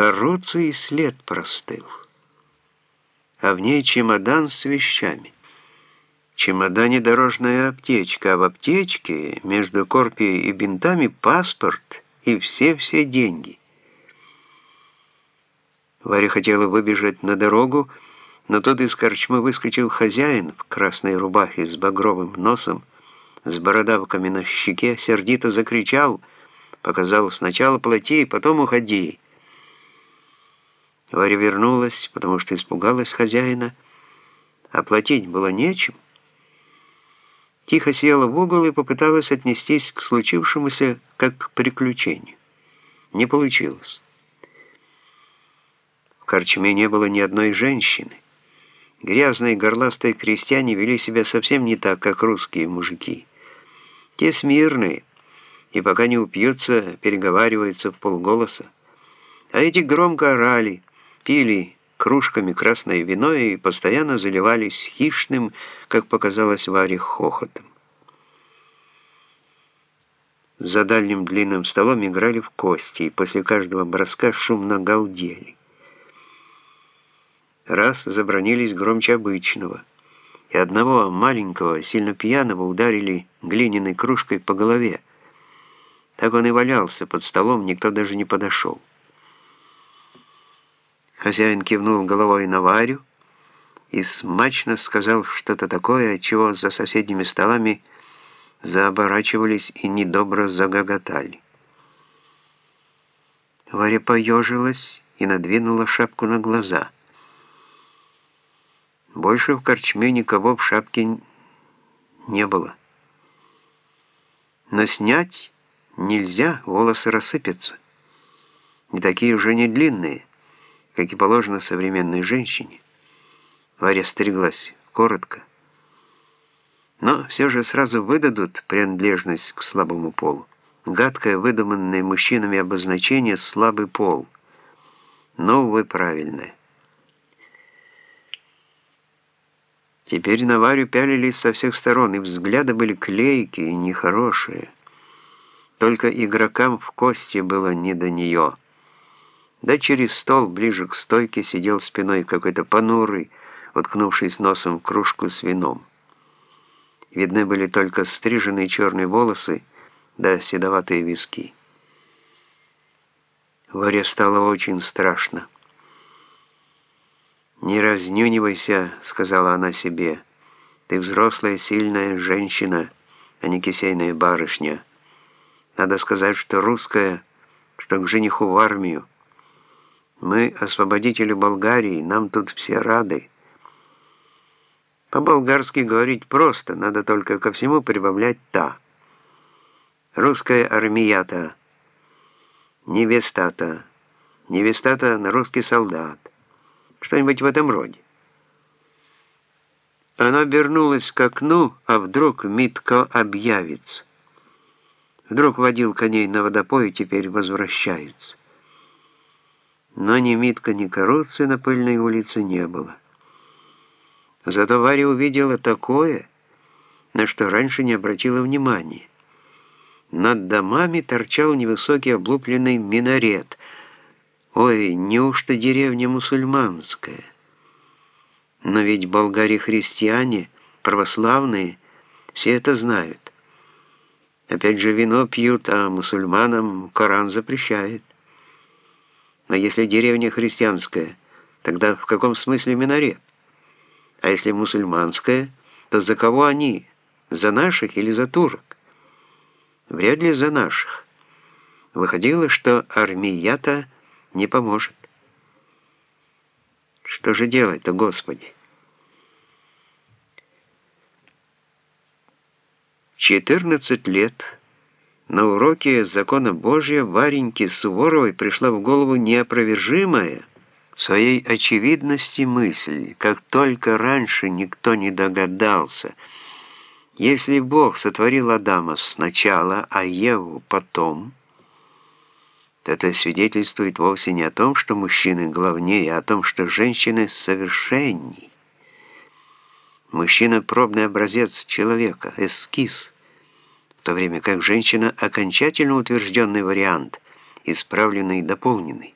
Каруций след простыл, а в ней чемодан с вещами. В чемодане дорожная аптечка, а в аптечке между корпией и бинтами паспорт и все-все деньги. Варя хотела выбежать на дорогу, но тут из корчмы выскочил хозяин в красной рубахе с багровым носом, с бородавками на щеке, сердито закричал, показал сначала плати, потом уходи. Варя вернулась, потому что испугалась хозяина, а платить было нечем. Тихо села в угол и попыталась отнестись к случившемуся как к приключению. Не получилось. В корчме не было ни одной женщины. Грязные горластые крестьяне вели себя совсем не так, как русские мужики. Те смирные, и пока не упьются, переговариваются в полголоса. А эти громко орали, пили кружками красное вино и постоянно заливались хищным, как показалось Варе, хохотом. За дальним длинным столом играли в кости, и после каждого броска шумно галдели. Раз забронились громче обычного, и одного маленького, сильно пьяного ударили глиняной кружкой по голове. Так он и валялся под столом, никто даже не подошел. Хозяин кивнул головой на Варю и смачно сказал что-то такое, чего за соседними столами заоборачивались и недобро загоготали. Варя поежилась и надвинула шапку на глаза. Больше в корчме никого в шапке не было. Но снять нельзя, волосы рассыпятся. Не такие уже не длинные как и положено современной женщине. Варя стриглась коротко, но все же сразу выдадут принадлежность к слабому полу. Гадкое, выдуманное мужчинами обозначение «слабый пол». Но, увы, правильное. Теперь на Варю пялились со всех сторон, и взгляды были клейкие и нехорошие. Только игрокам в кости было не до нее. Да через стол, ближе к стойке, сидел спиной какой-то понурый, уткнувшись носом в кружку с вином. Видны были только стриженные черные волосы да седоватые виски. Варе стало очень страшно. «Не разнюнивайся», — сказала она себе. «Ты взрослая, сильная женщина, а не кисейная барышня. Надо сказать, что русская, что к жениху в армию. Мы освободители Болгарии, нам тут все рады. По-болгарски говорить просто, надо только ко всему прибавлять «та». Русская армията, невестата, невестата на русский солдат. Что-нибудь в этом роде. Она обернулась к окну, а вдруг Митко объявится. Вдруг водил коней на водопой и теперь возвращается но ни Митка, ни Коруцы на пыльной улице не было. Зато Варя увидела такое, на что раньше не обратила внимания. Над домами торчал невысокий облупленный минарет. Ой, неужто деревня мусульманская? Но ведь болгари-христиане, православные, все это знают. Опять же вино пьют, а мусульманам Коран запрещает. Но если деревня христианская, тогда в каком смысле минарет? А если мусульманская, то за кого они? За наших или за турок? Вряд ли за наших. Выходило, что армия-то не поможет. Что же делать-то, Господи? 14 лет на уроке закона Божия Вареньке Суворовой пришла в голову неопровержимая в своей очевидности мысль, как только раньше никто не догадался. Если Бог сотворил Адама сначала, а Еву потом, то это свидетельствует вовсе не о том, что мужчины главнее, а о том, что женщины совершенней. Мужчина – пробный образец человека, эскиз – в то время как женщина – окончательно утвержденный вариант, исправленный и дополненный.